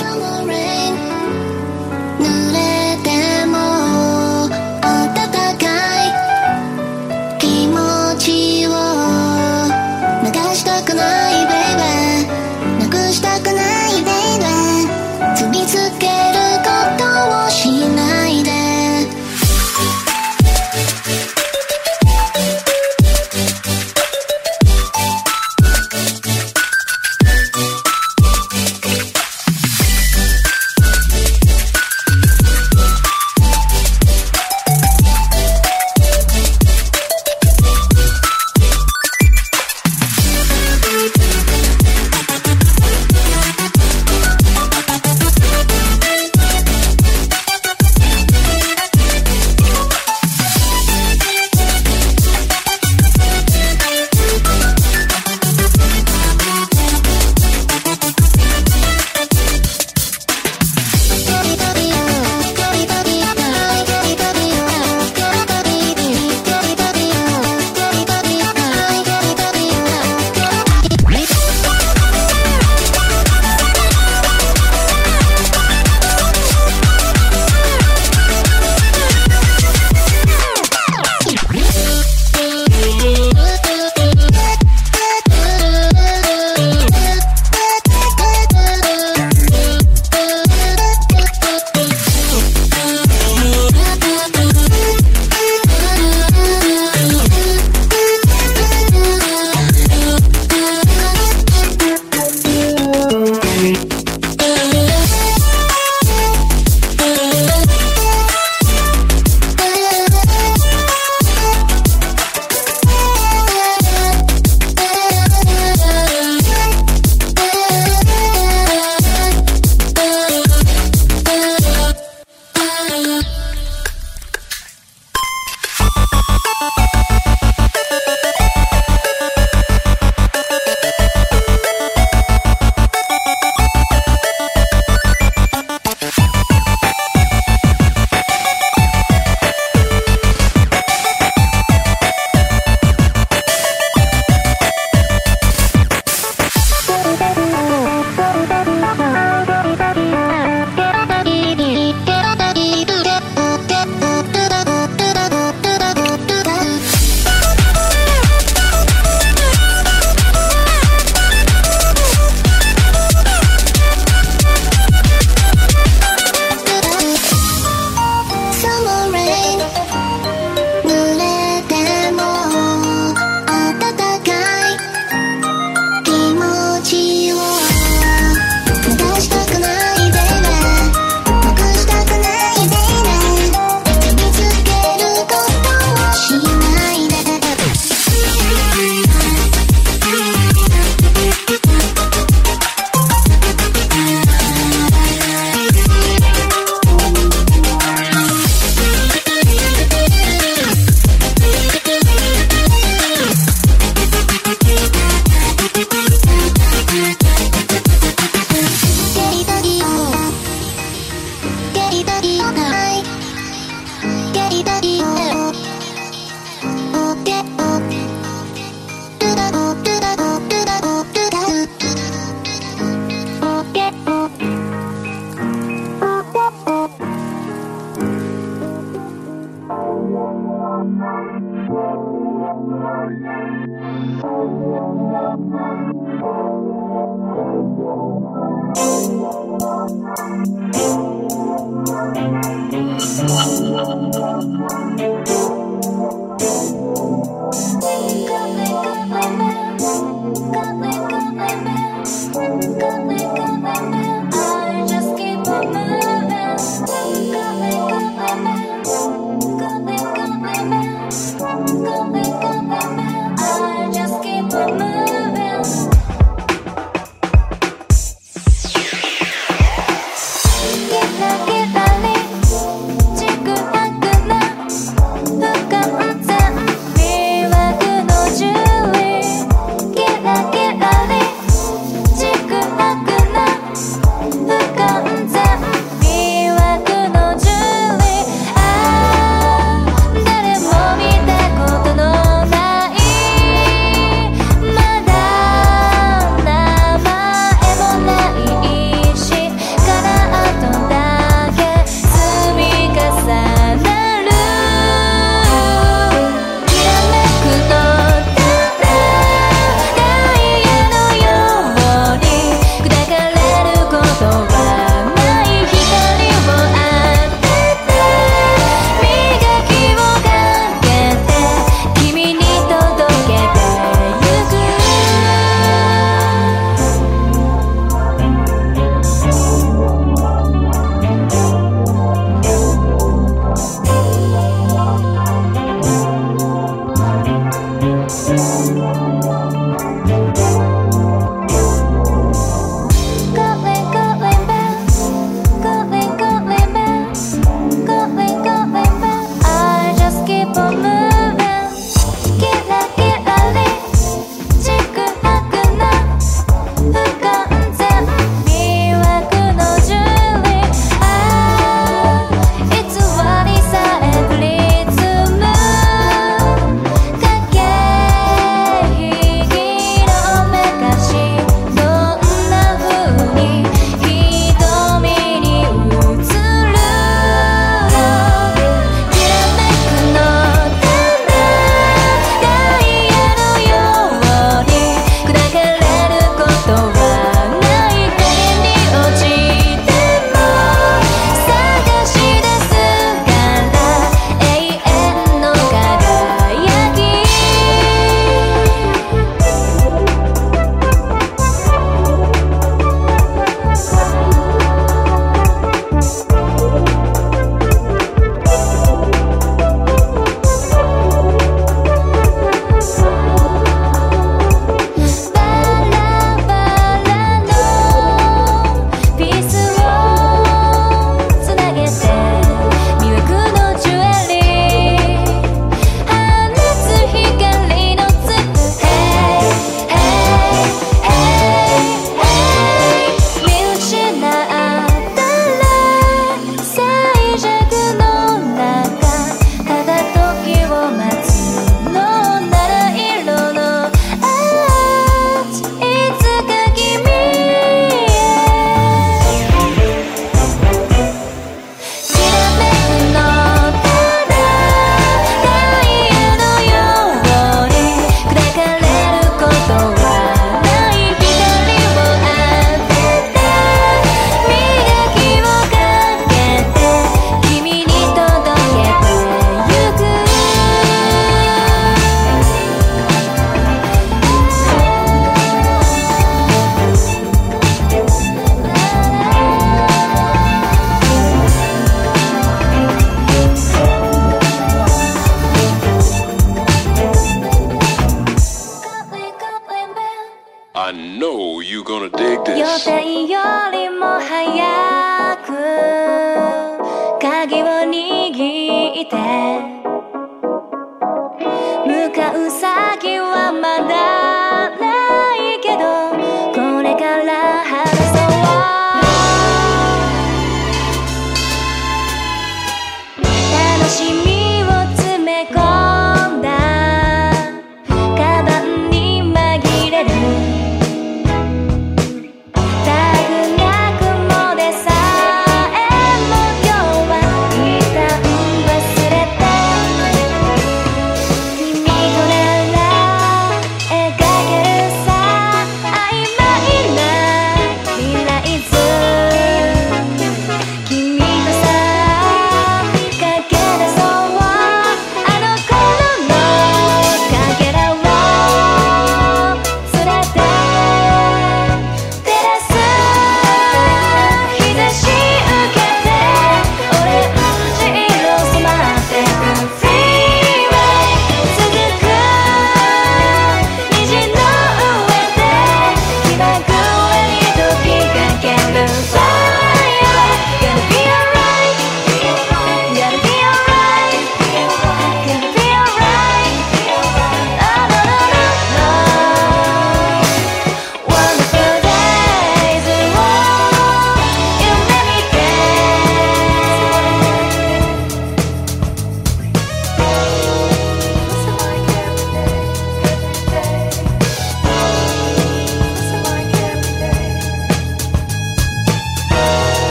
follow red.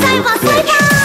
再往上跳。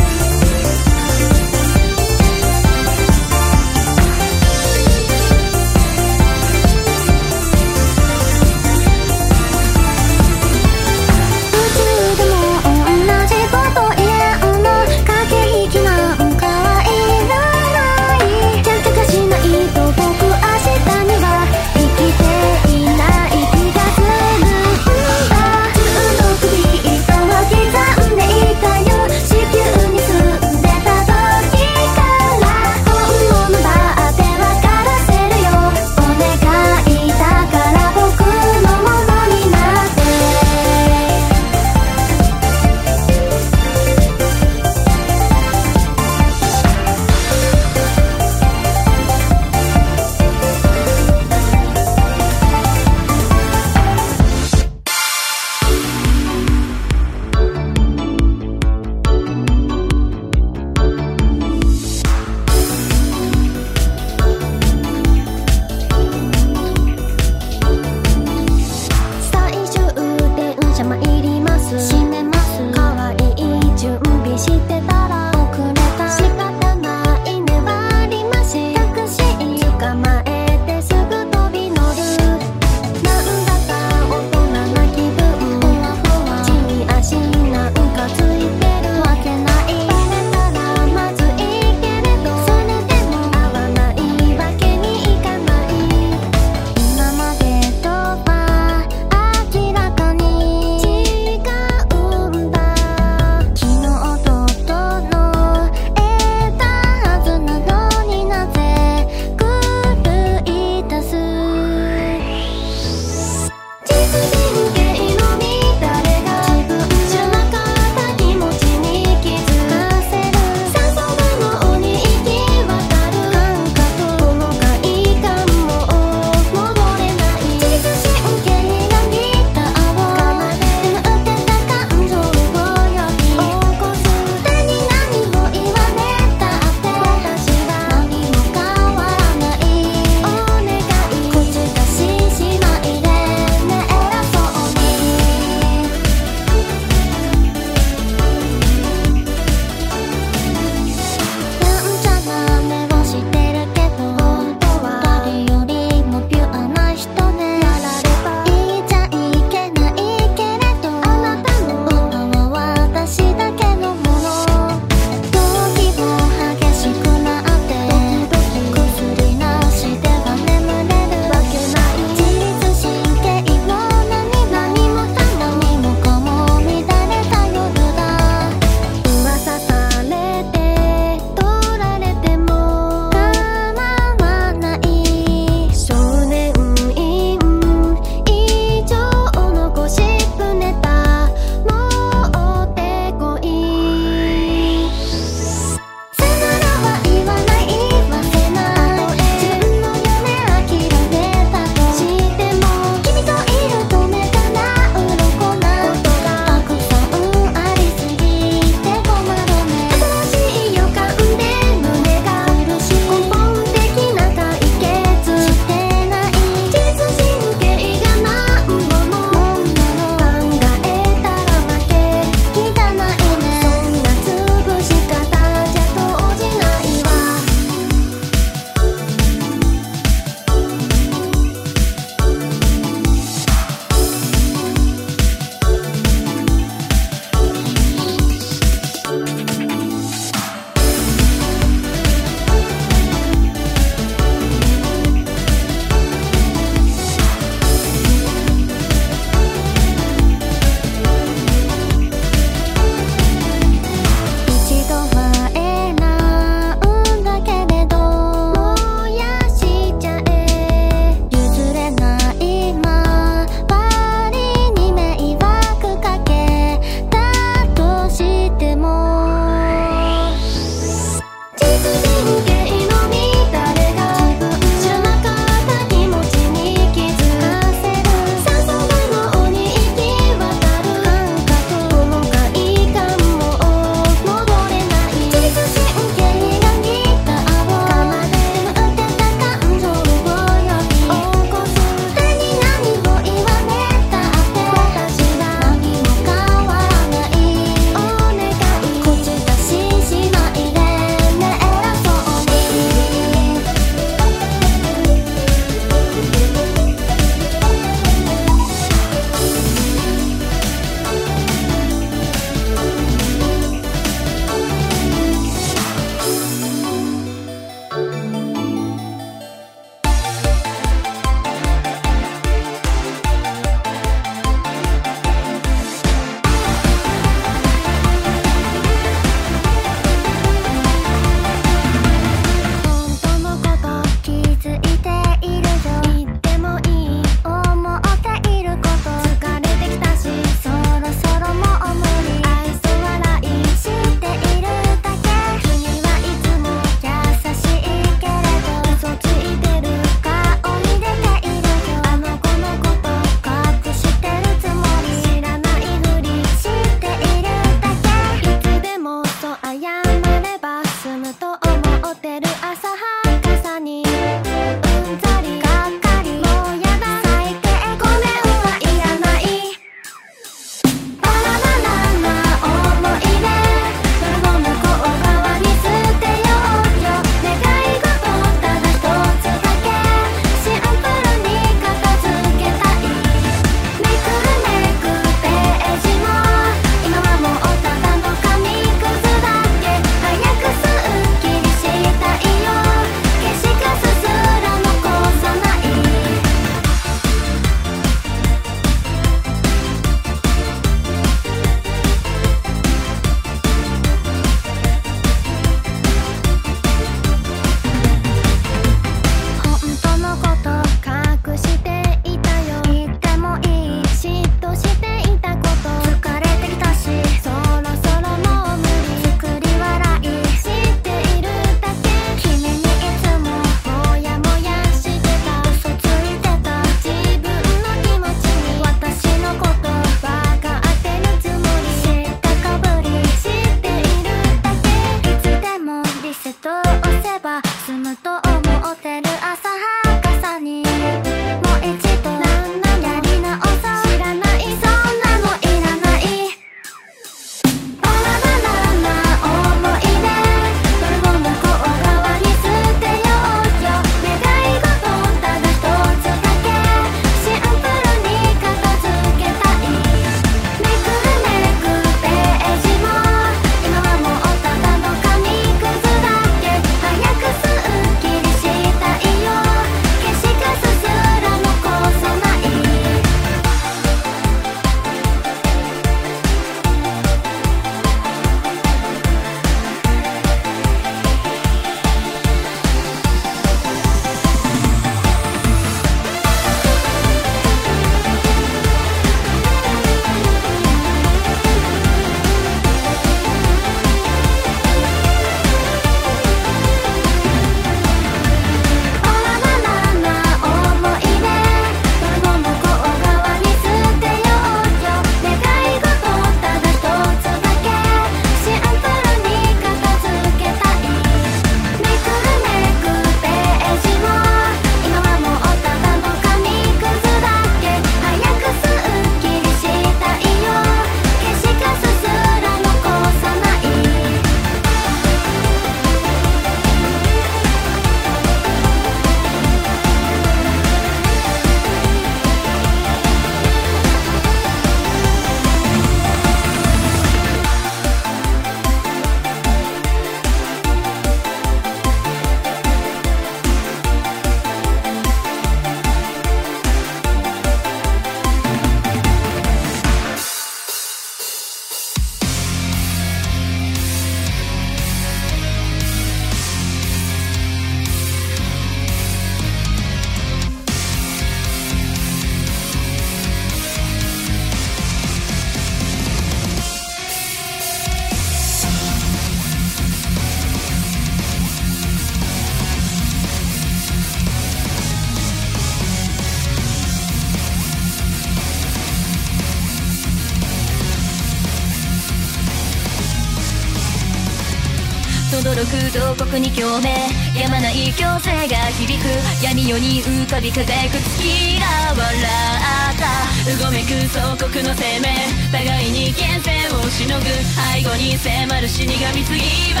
く洞窟に共鳴やまない強制が響く。闇夜に浮かび風く月が笑った。うごめく祖国の生命。互いに厳選をしのぐ背後に迫る死神次は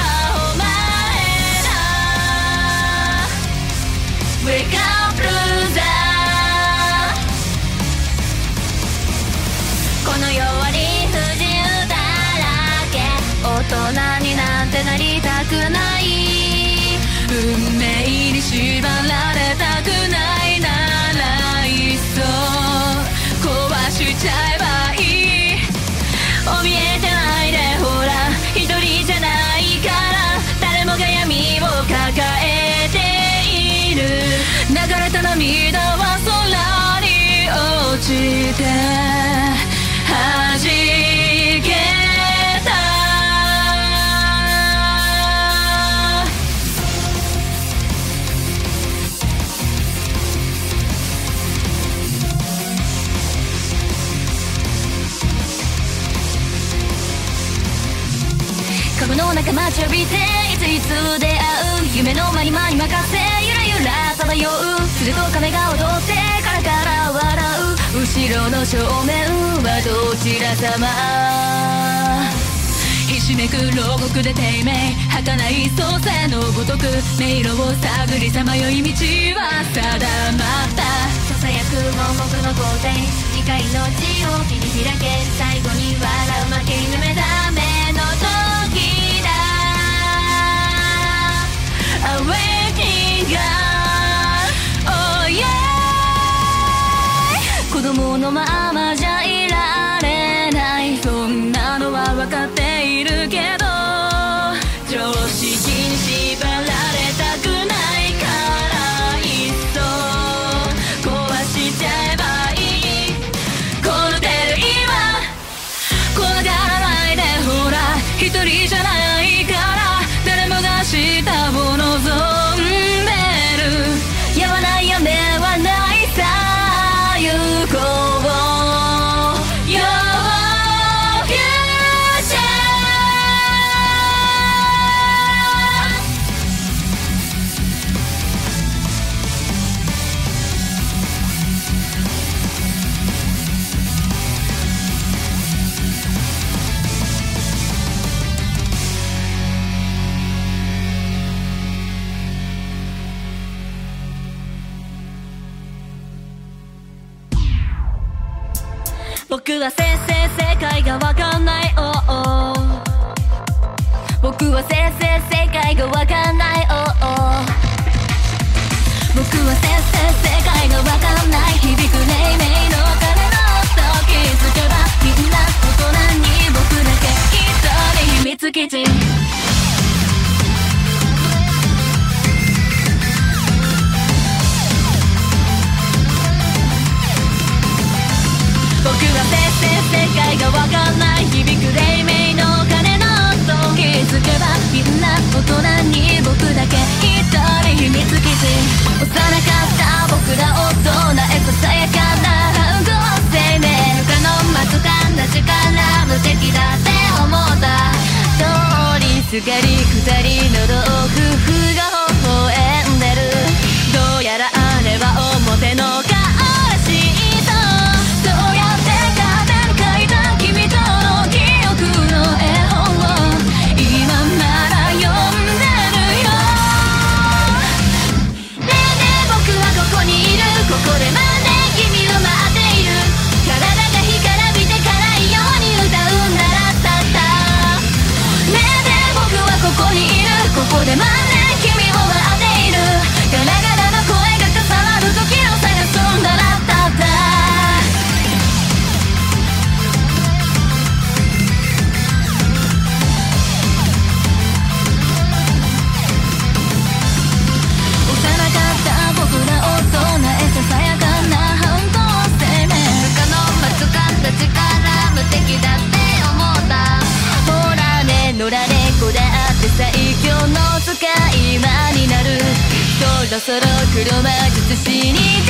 お前だ。Wake up loser この世は理不尽だらけ。大人になんてなりたくない。出会う夢の間に間に任せゆらゆら漂うすると亀が踊ってカラカラ笑う後ろの正面はどちら様？ひしめく牢獄で低迷儚い創世のごとく迷路を探りさまよい道は定まった。ささやく盲目の皇帝。次回の地を切り開け。最後に笑う負け犬目覚 Awakening が Oh yeah 子供のままじゃはせいせい世界がわかんない。oh oh 僕はせいせい世界がわかんない。響く黎明の鐘の音。気づけばみんな大人に僕だけ一人秘密基地。僕はせいせい世界がわかんない。響く黎明みんな大人に僕だけ一人秘密基地幼かった僕ら大人へささやかな反抗生命他の待つかな力無敵だって思った通りすがり二人の老夫婦が微笑ろそろ黒魔術師に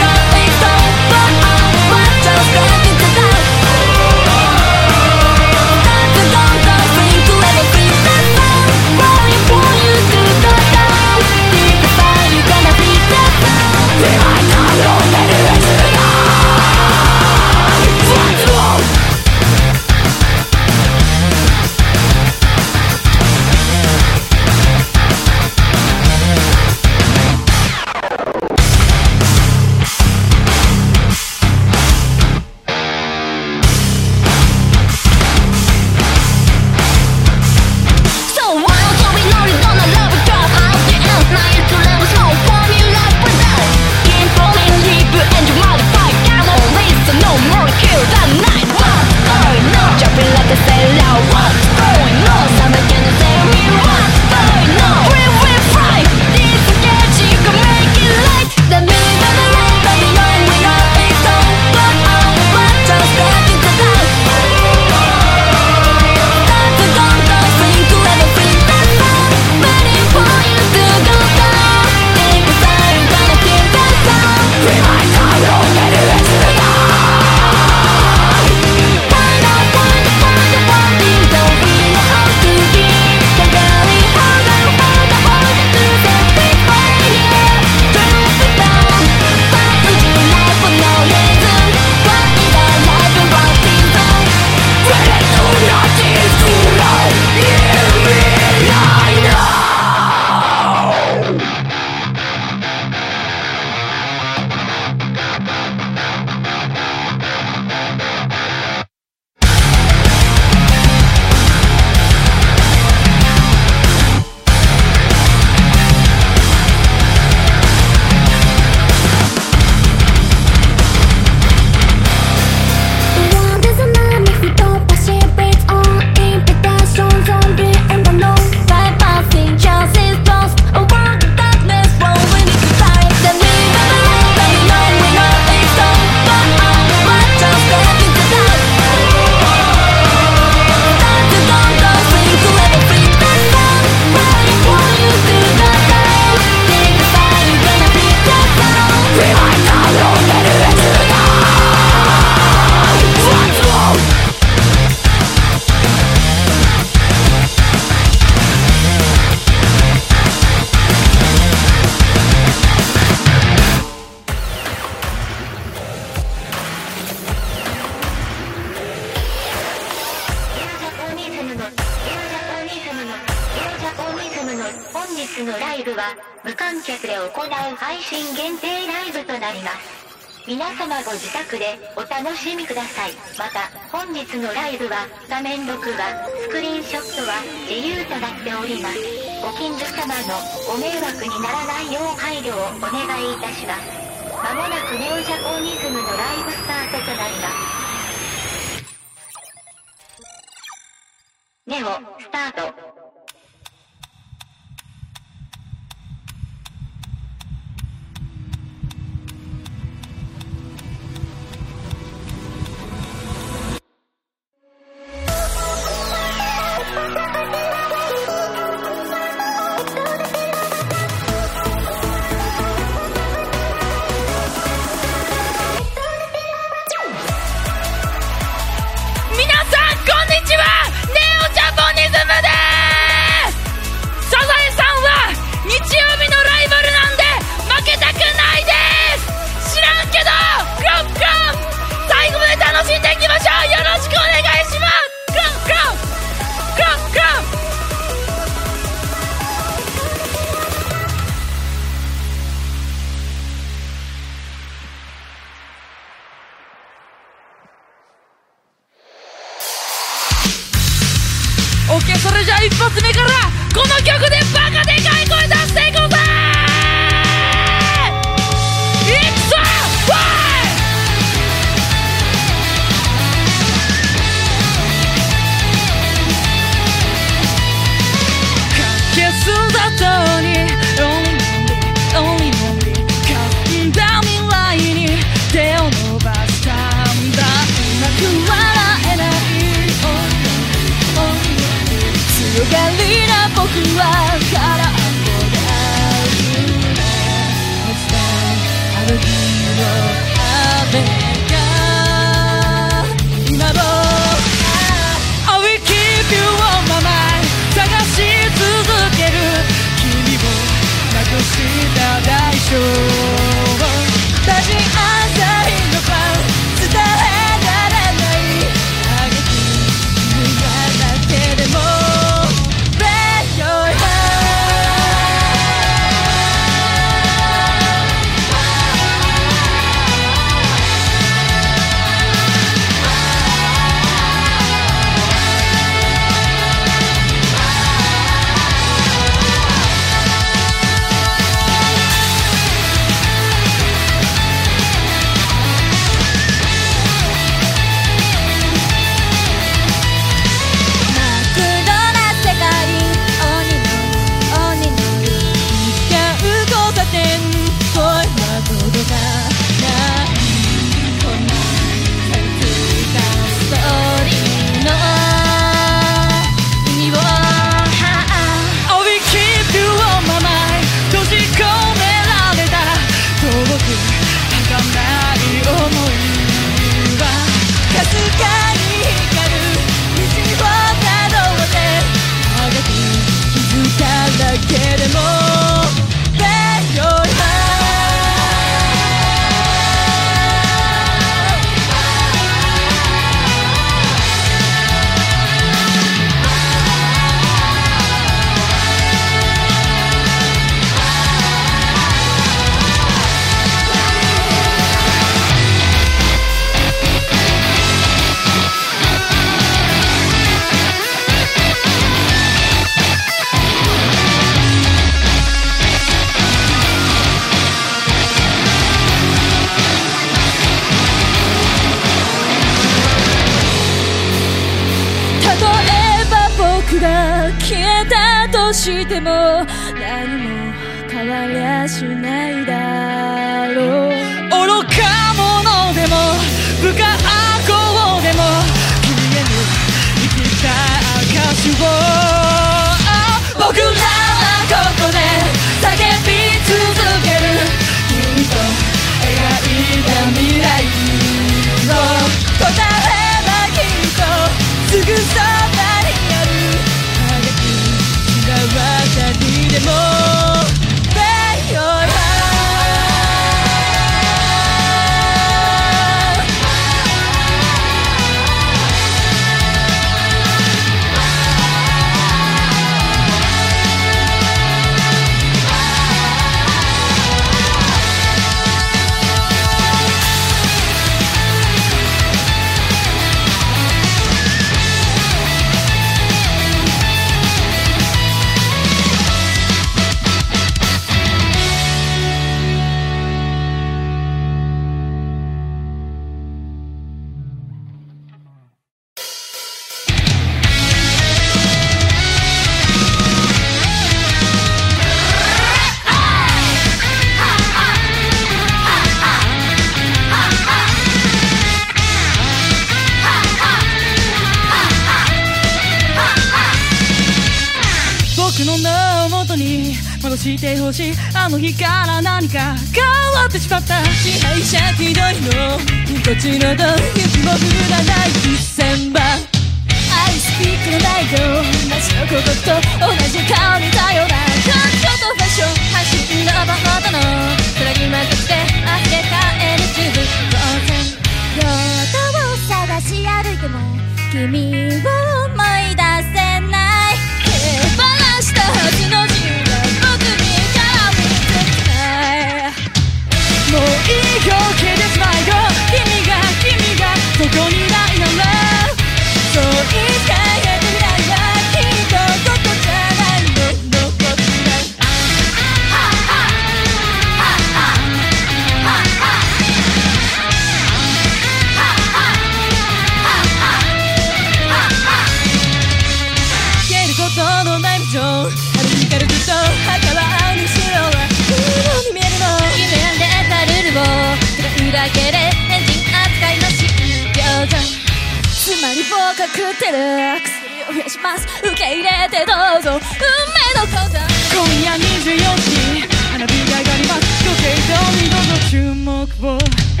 注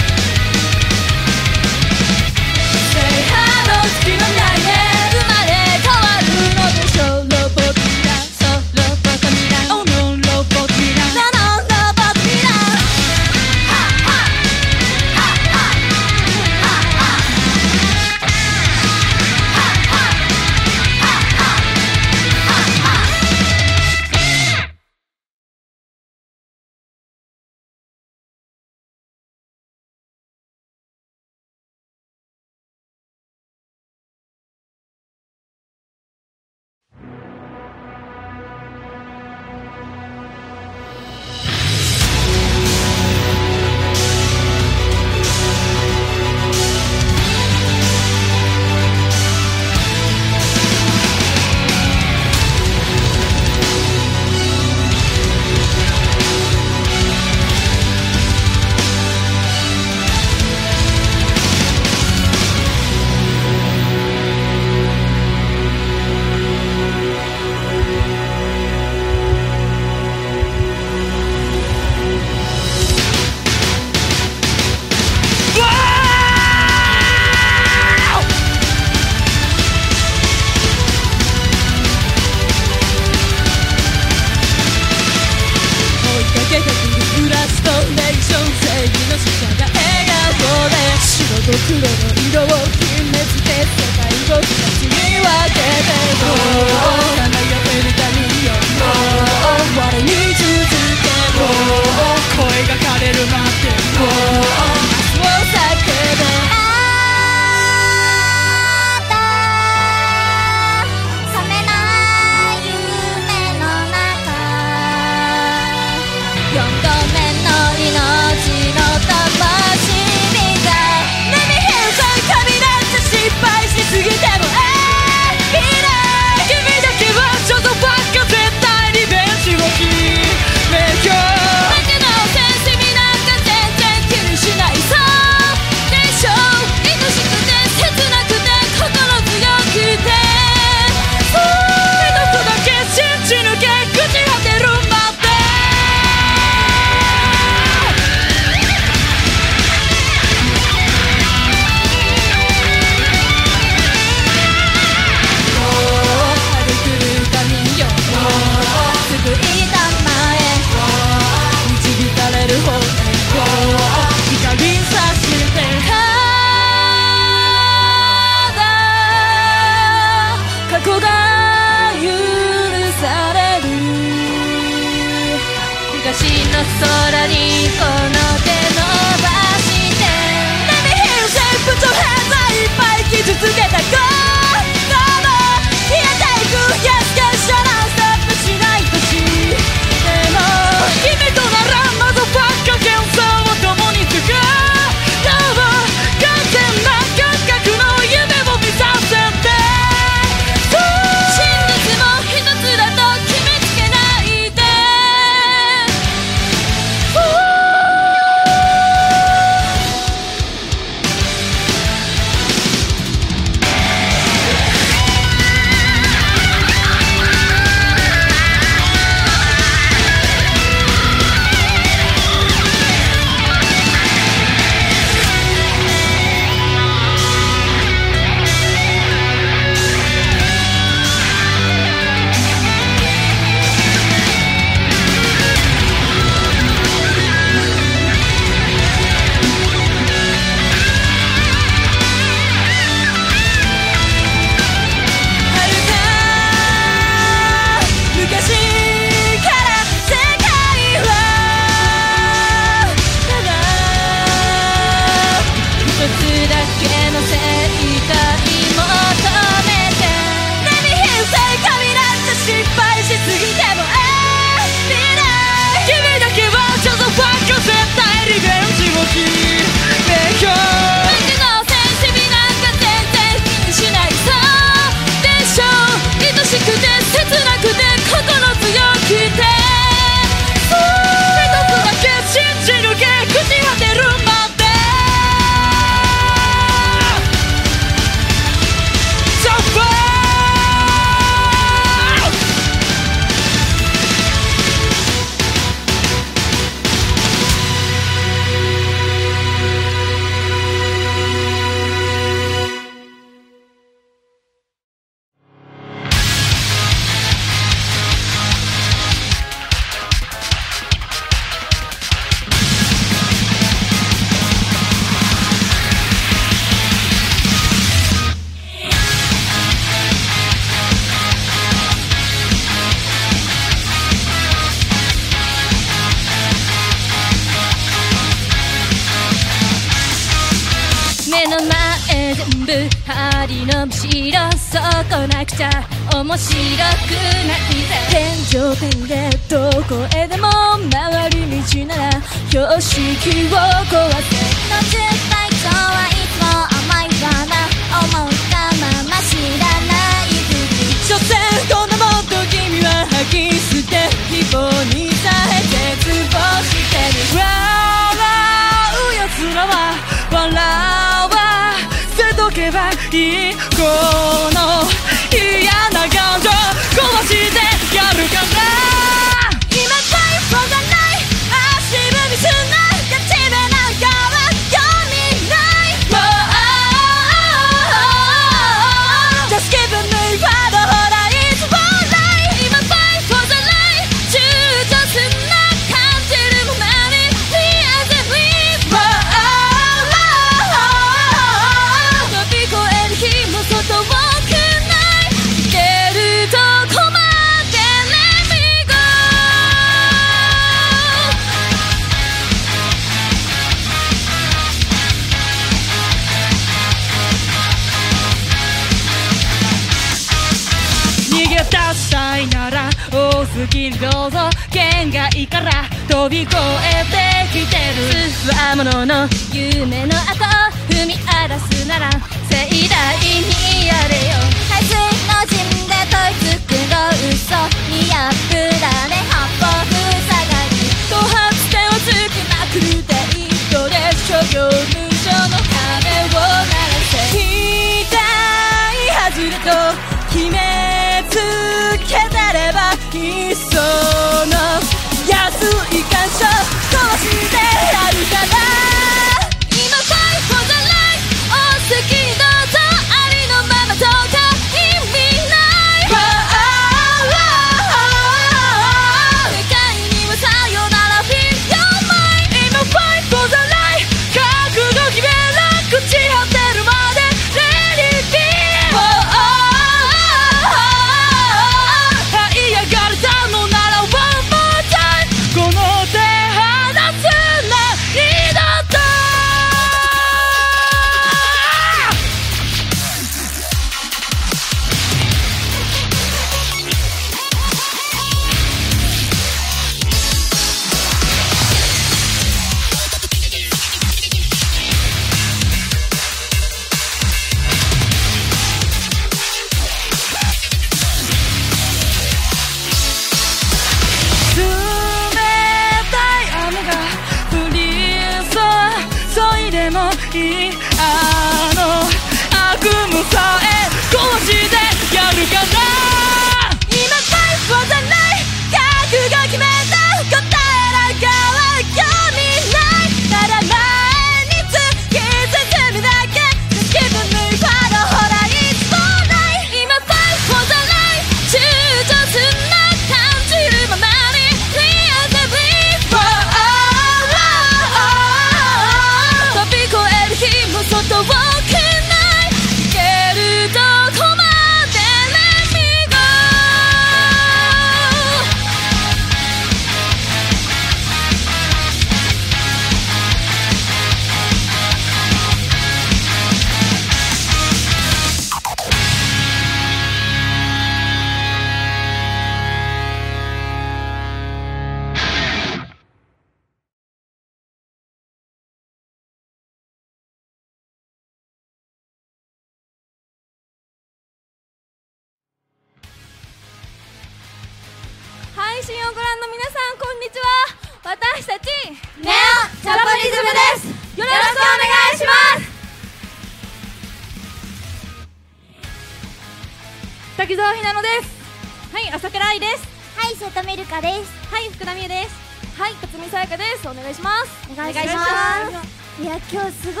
エルカですはい福田美優です。はい辰巳さやかです。お願いします。お願いします。いや今日すご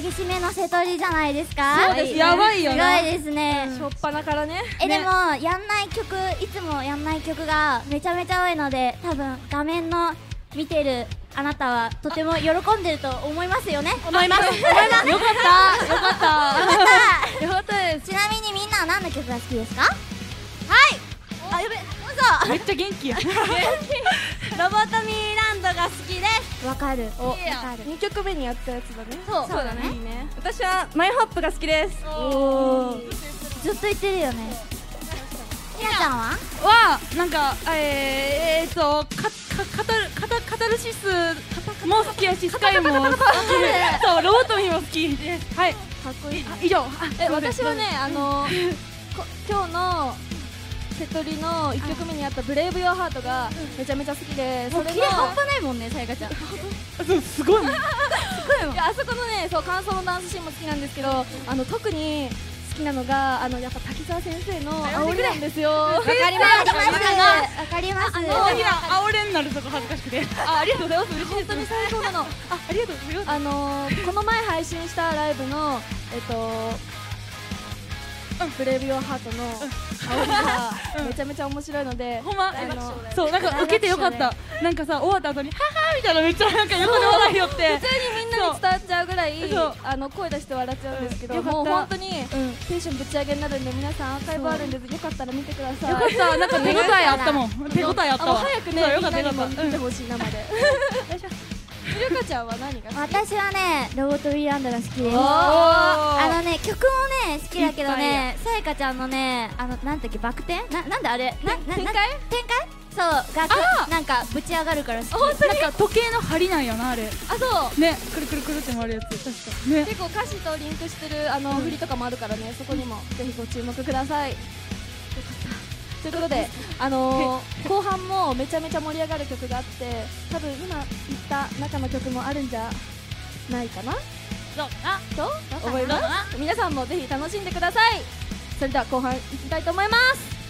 い激しめの瀬戸りじゃないですか。そうです。やばいよね。すごいですね。しょっぱなからね。えでもやんない曲いつもやんない曲がめちゃめちゃ多いので多分画面の見てるあなたはとても喜んでると思いますよね。思います。よかった。よかった。よかった。ちなみにみんなは何の曲が好きですか？はい。あやべ。めっちゃ元気や。ロボトミーランドが好きです。わかる。わかる。2曲目にやったやつだね。そう。そうだね、ね、私はマイホップが好きです。おずっと言ってるよね。ひなちゃんは？はなんかえー、えー、っとかかカタカタカタルシスも好きやしスカイも好きそうロボトミーも好きですはいかっこいい、ね、以上え私はねあの今日のセトリの1曲目にあった「ブレイブ・ヨーハートがめちゃめちゃ好きでそれのキレ半端ないもんねさやかちゃん。そうすごい。いやあそこのねそう感想のダンスシーンも好きなんですけどあの特に好きなのがあのやっぱ滝沢先生の煽りなんですよ。わかりわかります。わかります。あの煽れになるとこ恥ずかしくて。あありがとうございます。嬉しい本当に最高なの。あありがとうございます。あのー、この前配信したライブのえっとブレイブ・ヨーハートの煽りがめちゃめちゃ面白いのでほんま。あのそうなんか受けてよかった。なんかさ終わった後に「はは」みたいなめっちゃなんか横で笑いよって。普通にみんなに伝わっちゃうぐらいあの声出して笑っちゃうんですけど、もう本当にうん。テンションぶち上げになるんで皆さんアーカイブあるんでよかったら見てください。よかった。なんか手応えあったもん。手応えあったわ。早くねよかったよかった。見てほしい生で ゆかちゃんは何が私はねロボットウィーランドが好きです。あのね曲もね好きだけどねいさやかちゃんのねあのなんだっけバク転？ななんであれ？なな展開？な展開？そうがあなんかぶち上がるから好き。なんか時計の針なんやなあれ。あそう。ねくるくるくるって回るやつ確か。ね。結構歌詞とリンクしてるあの振りとかもあるからねそこにもぜひご注目くださいということで、あのー、後半もめちゃめちゃ盛り上がる曲があって多分今言った中の曲もあるんじゃないかな？そうあと思います。皆さんもぜひ楽しんでください。それでは後半いきたいと思います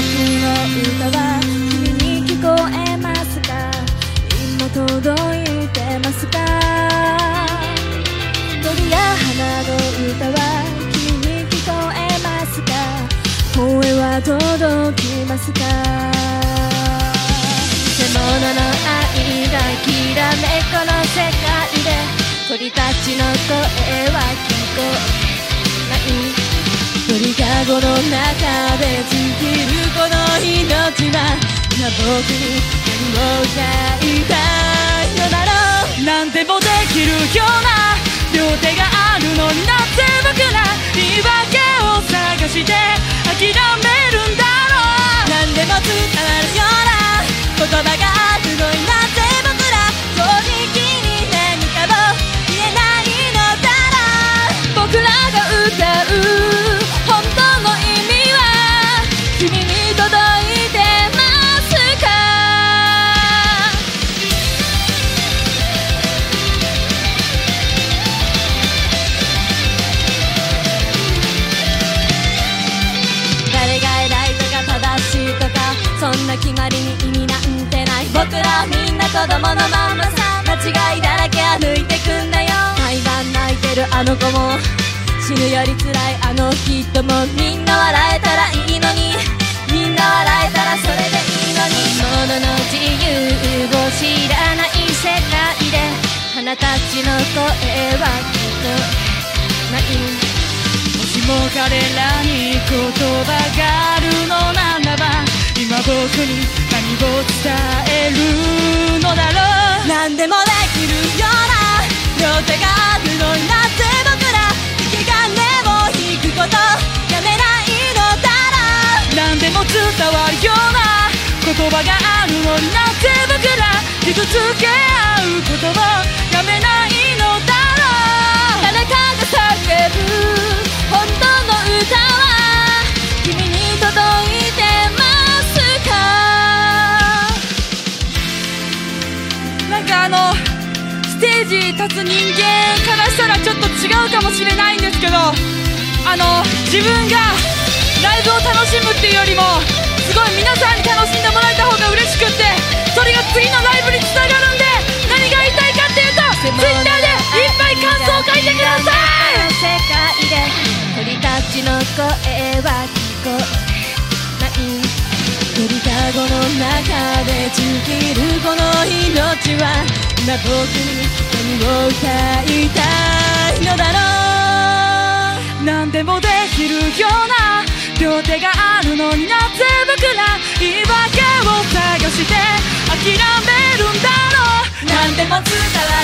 僕の歌は君に聞こえますか？今届いてますか？鳥や花の歌は君に聞こえますか？声は届きますか？獣の愛がきらめこの世界で鳥たちの声は聞こえ鳥かごの中で尽きるこの命は今僕に何をゃいたのだろう何でもできるような両手があるのになぜ僕ら言い訳を探して諦めるんだろう。何でも伝わるような言葉があるのになぜ僕ら正直に何かを言えないのだろう。僕らが歌う君に届いてますか？誰が偉いとか正しいとかそんな決まりに意味なんてない。僕らみんな子供のままさ。間違いだらけ歩いてくんだよ。毎晩泣いてるあの子も。死ぬより辛いあの人もみんな笑えたらいいのにみんな笑えたらそれでいいのにものの自由を知らない世界で花たちの声はきっとないもしも彼らに言葉があるのならば今僕に何を伝えるのだろう何でもできるような両手があるのになってばやめないのだろう何でも伝わるような言葉があるのになぜ僕ら傷つけ合うことをやめないのだろう？誰かが叫ぶ。本当の歌は君に届いてますか？なんかあのステージ立つ人間からしたらちょっと違うかもしれないんですけど。あの自分がライブを楽しむっていうよりもすごい皆さんに楽しんでもらえた方が嬉しくってそれが次のライブにつながるんで何が言いたいかっていうと Twitter でいっぱい感想を書いてください。世界で鳥たちの声は聞こえない。鳥かごの中でちぎるこの命は今僕に何を歌いたいのだろう。何でもできるような両手があるのになぜ僕ら言い訳を探して諦めるんだろう何でも伝わ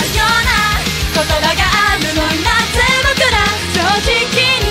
るような言葉があるのになぜ僕ら正直に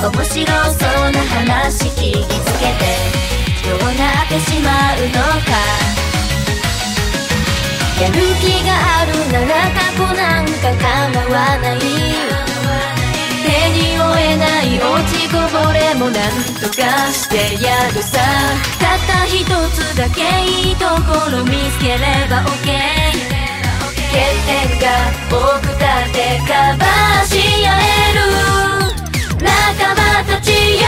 面白そうな話聞きつけてどうなってしまうのか。やる気があるなら過去なんか構わない。手に負えない落ちこぼれもなんとかしてやるさ。たった一つだけいいところ見つければ OK 欠点が多くたってカバーし合える。仲間たちよ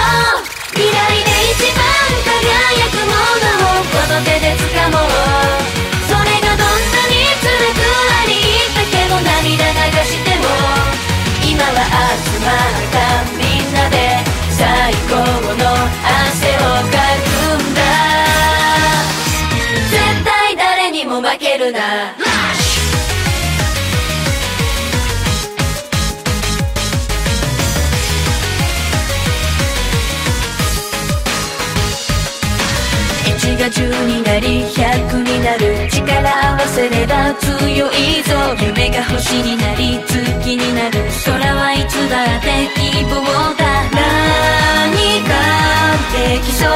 未来で一番輝くものをこの手で掴もうそれがどんなに辛くありったけど涙流しても今は集まったみんなで最高の汗をかくんだ絶対誰にも負けるなが10になり100になる力合わせれば強いぞ。夢が星になり月になる空はいつだって希望だ何かできそう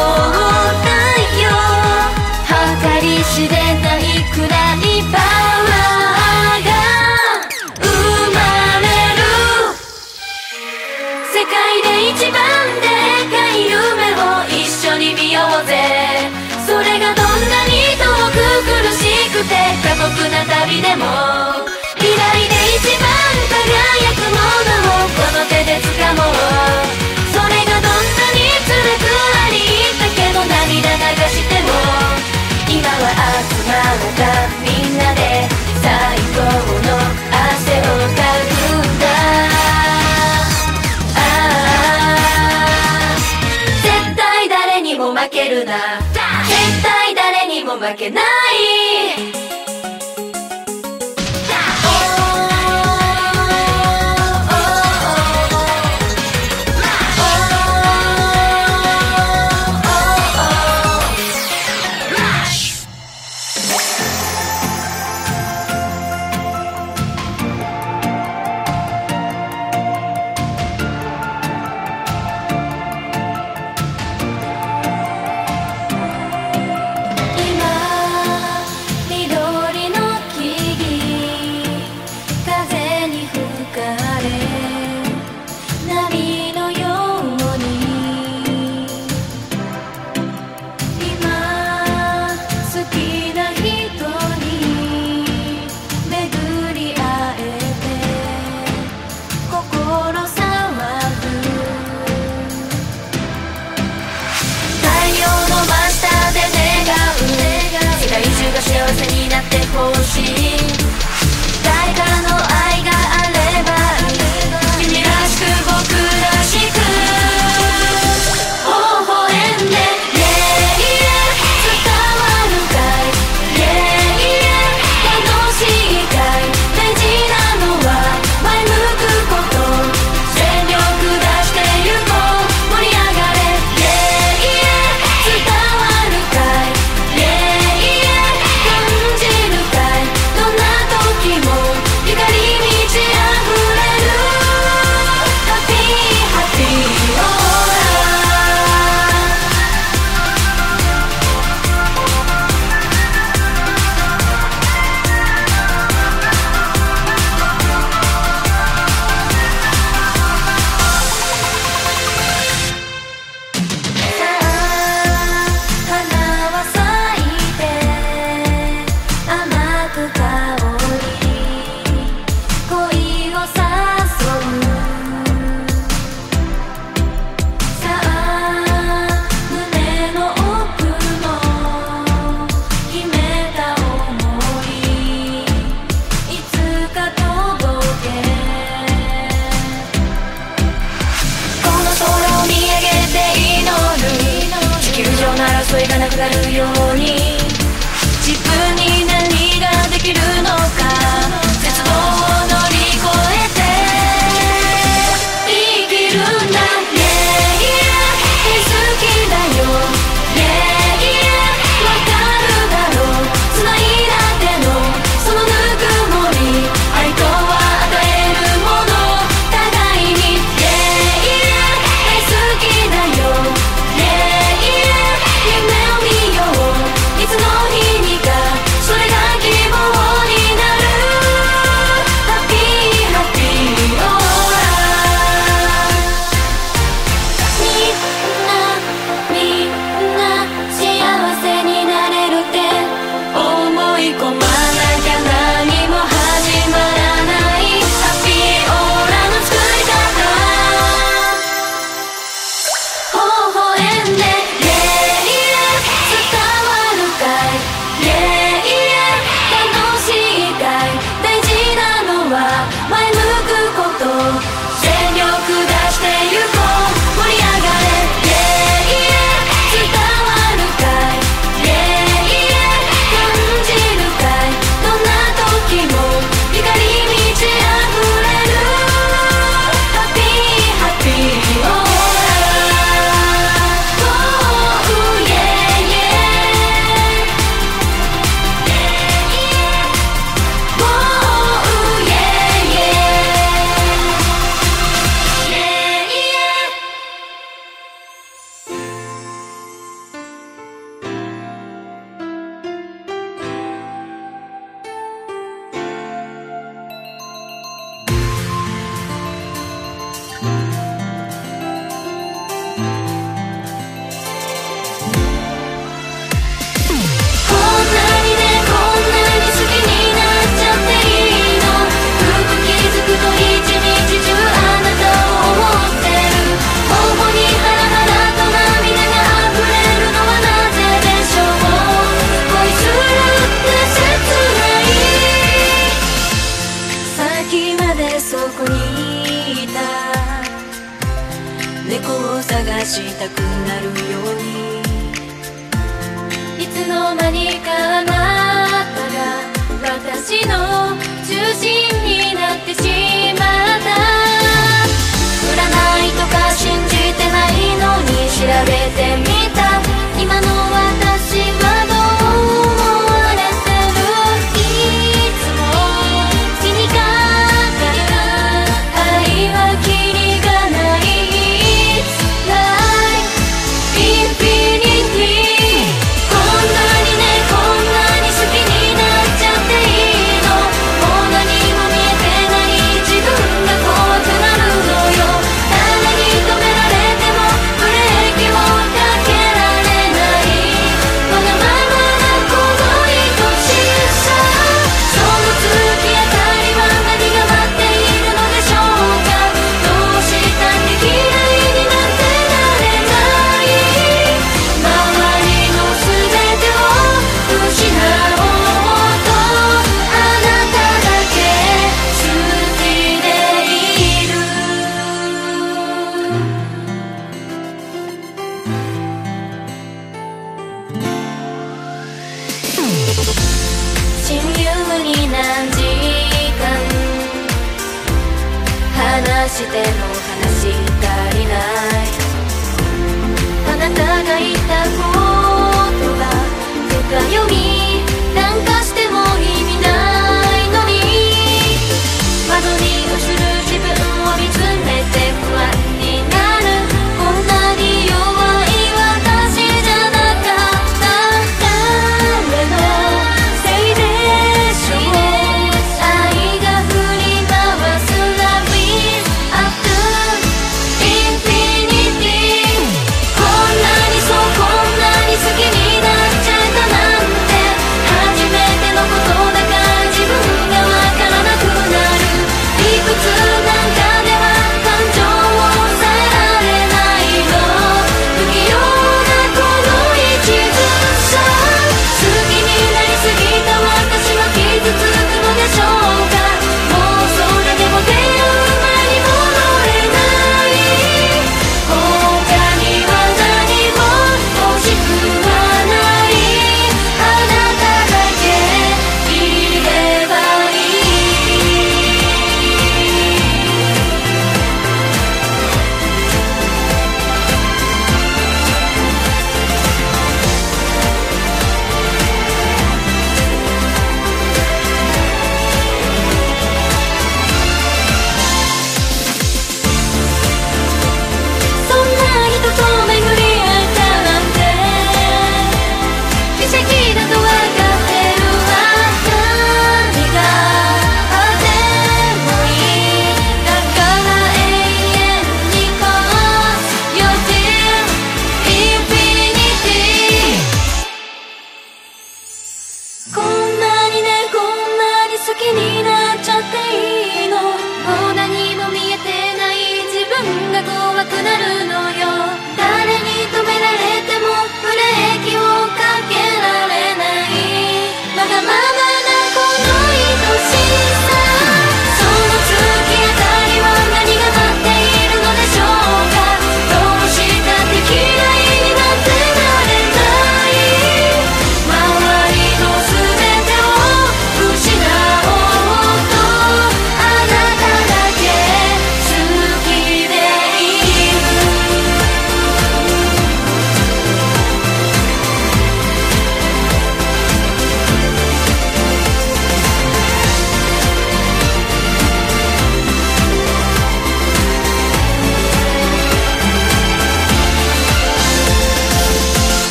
だよ。計り知れないくらいパワーくて過酷な旅でも。未来で一番輝くものをこの手で掴もう。それがどんなに辛くありったけど涙流しても。今は集まったみんなで最高の汗をかくんだ。あー絶対誰にも負けるな。も負けない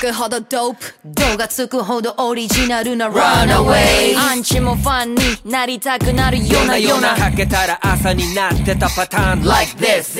くほどドープ度がつくほどオリジナルな Runaway. アンチもファンになりたくなるようなようなかけたら朝になってたパターン Like this.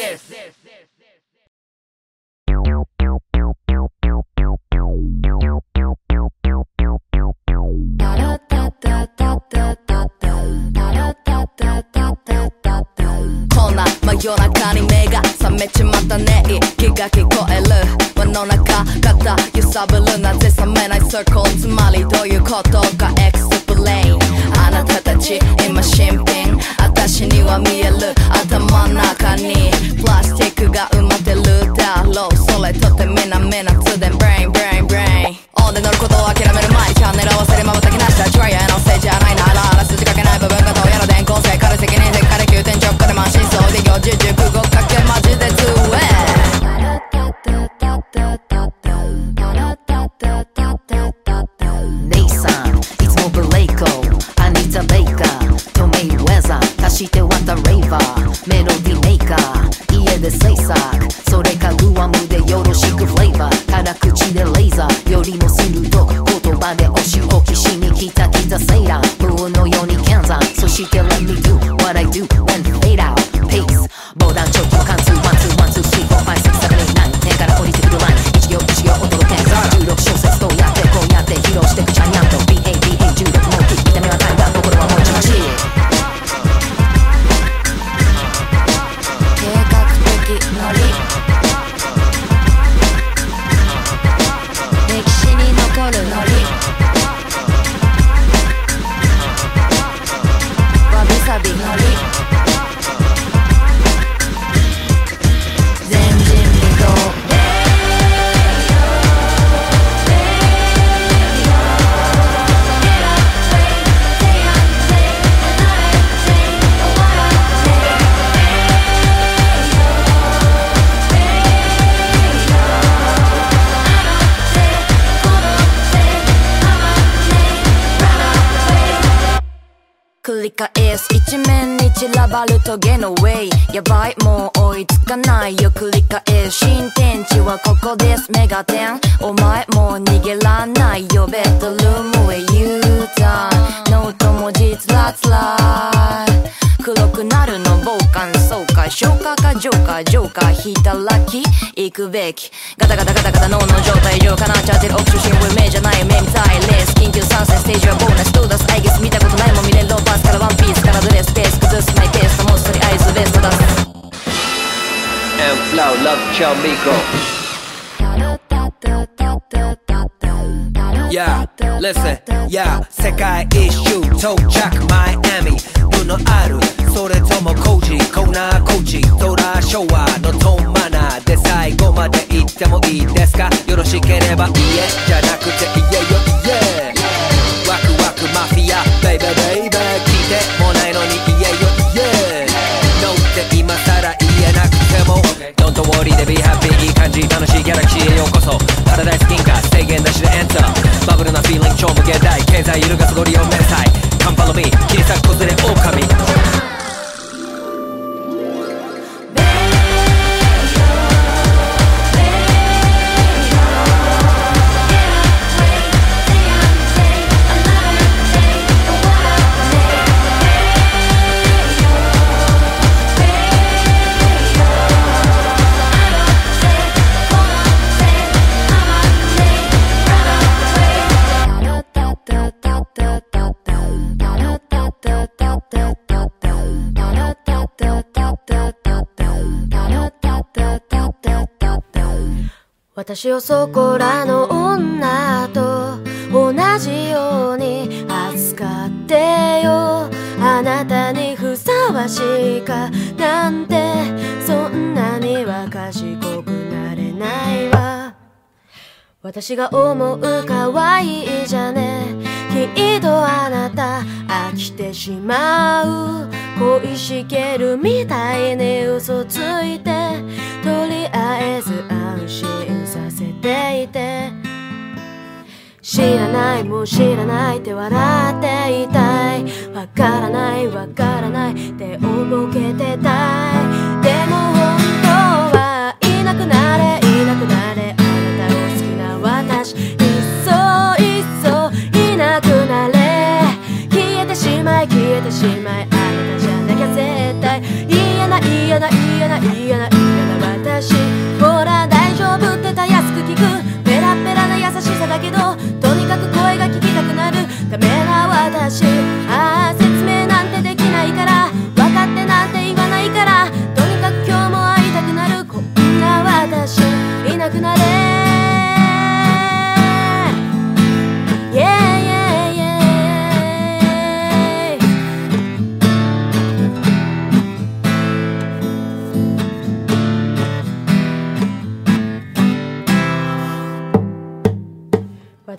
ゲのウェイ。やばいもう追いつかない。よ繰り返し新天地はここです。メガテン。おージョーカーいたラッ行くべき。ガタガタガタガタ脳の状態上かなっちゃってるオプション運命じゃない。メンタイレース。緊急参戦。ステージはボーナス。トダスアイゲス見たことないもん見れローパスから。ワンピースからドレスペース崩すマイペースもっとりアイずベスト出す M-Flow, love c h m g o Yeah, listen, yeah 世界一周到着マイアミルのある？それともコーチコーナーコーチトラー昭和のトーンマナーで最後まで行ってもいいですか？よろしければいいえじゃなくていえよいえワクワクマフィアベイベイベイベイ聞いてもないのにいえよいえ No って今さら言えなくても Don't worry で be happy いい感じ楽しいギャラクシーへようこそ。パラダイス金貨制限なしでエンター。ブルなフィーリング超無限大経済揺るがすご利用明細カンパの実切り裂く崩れ狼。私をそこらの女と同じように扱ってよ。あなたにふさわしいかなんてそんなには賢くなれないわ。私が思う可愛いじゃね。きっとあなた飽きてしまう。恋しけるみたいに嘘ついて。とりあえず安心ていて知らないもう知らないって笑っていたい。わからないわからないっておぼけてたい。でも本当はいなくなれいなくなれあなたを好きな私。いっそいっそいなくなれ。消えてしまい消えてしまいあなたじゃなきゃ絶対。嫌な嫌な嫌な嫌な嫌な私。ほら大けどとにかく声が聞きたくなる。ダメな私ああ説明なんてできないから。分かってなんて言わないから。とにかく今日も会いたくなる。こんな私いなくなれ。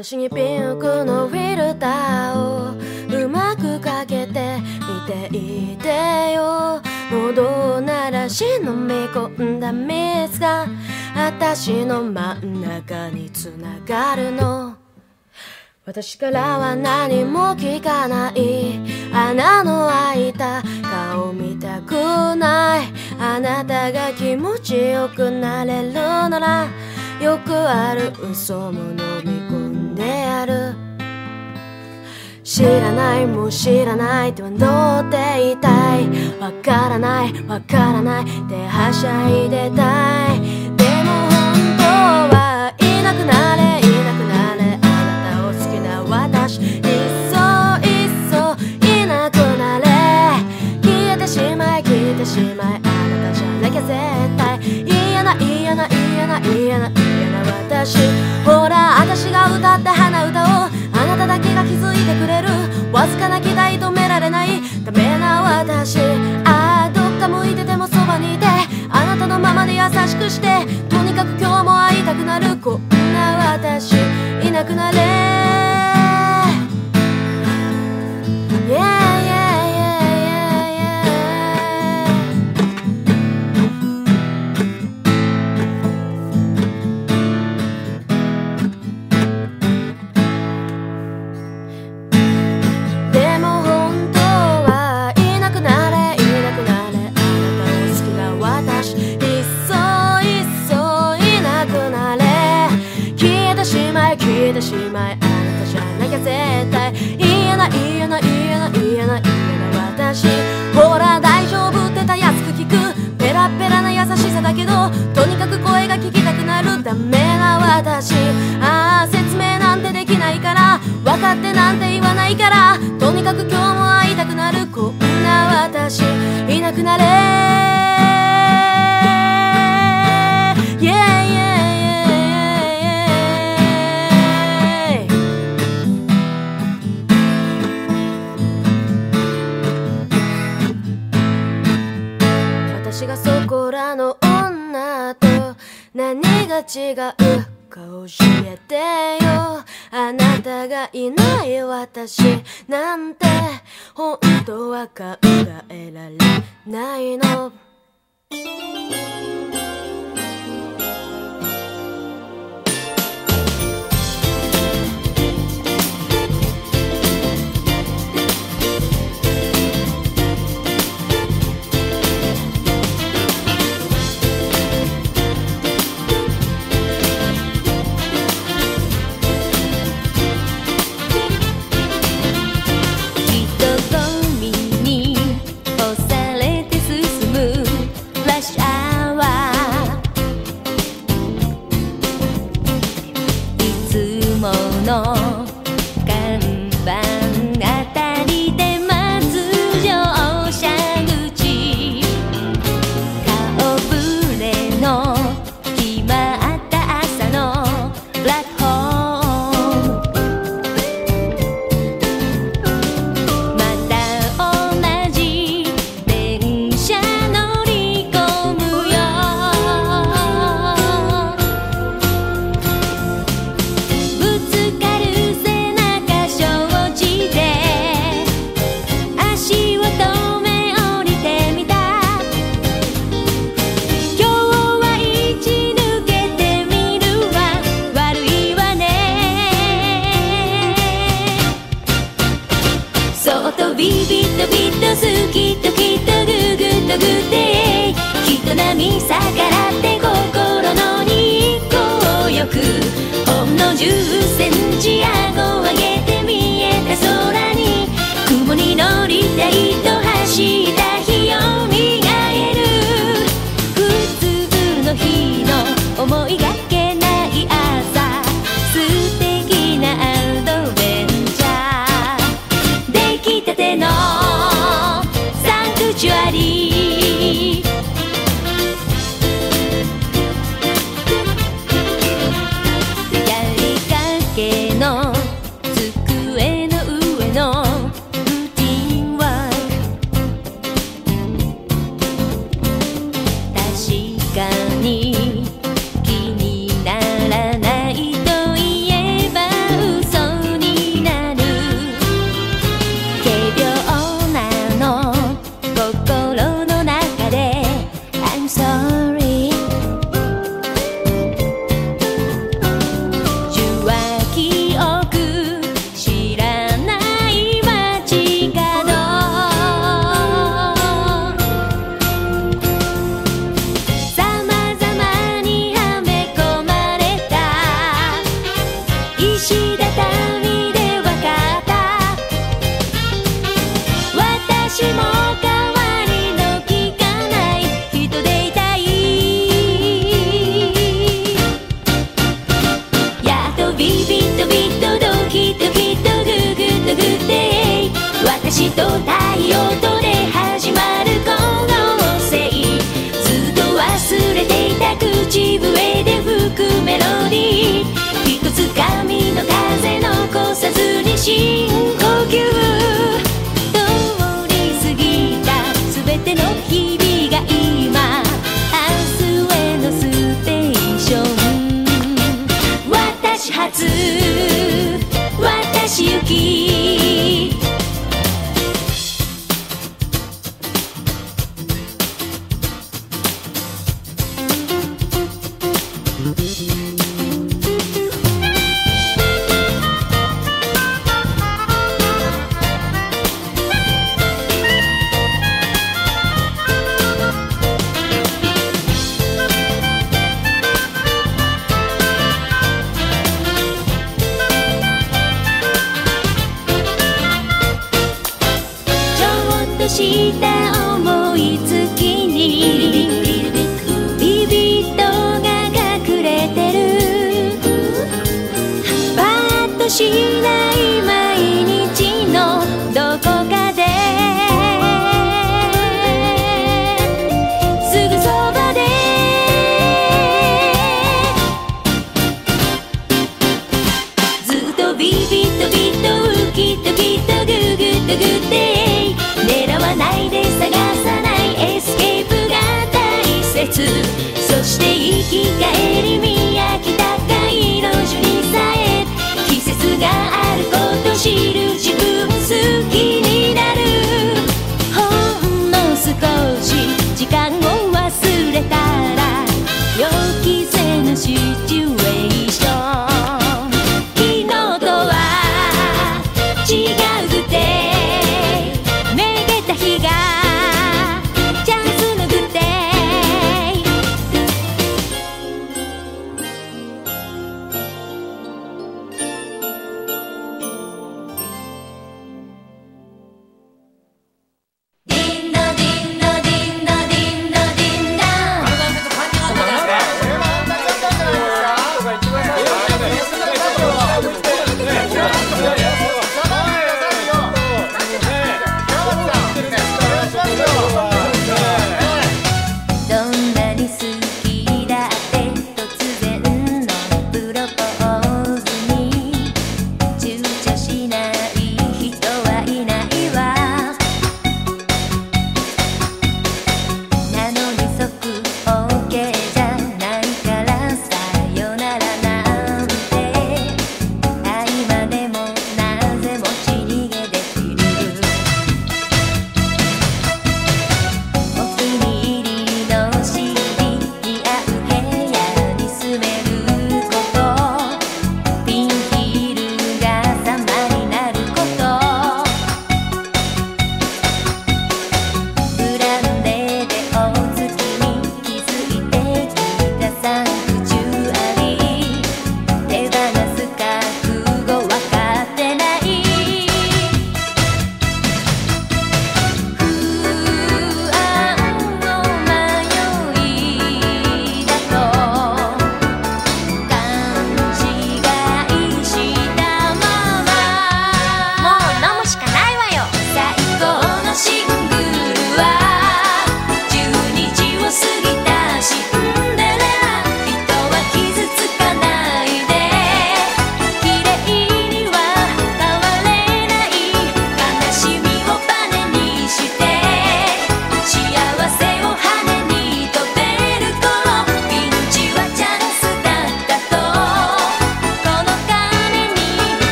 私にピンクのフィルターをうまくかけて見ていてよ。喉を鳴らし飲み込んだ水が私の真ん中につながるの。私からは何も聞かない。穴の開いた顔見たくない。あなたが気持ちよくなれるならよくある嘘も飲みでやる知らないもう知らないってはどうっていたい。わからない。わからない。ってはしゃいでたいでも本当はいなくなれ。いなくなれ。あなたを好きな私いっそいっそいなくなれ。消えてしまい消えてしまい。あなたじゃなきゃ絶対。嫌な嫌な嫌な嫌な嫌な私ほら私が歌って花歌をあなただけが気づいてくれる。わずかな期待止められない。ダメな私。ああどっか向いててもそばにいて。あなたのままで優しくして。とにかく今日も会いたくなる。こんな私。いなくなれ。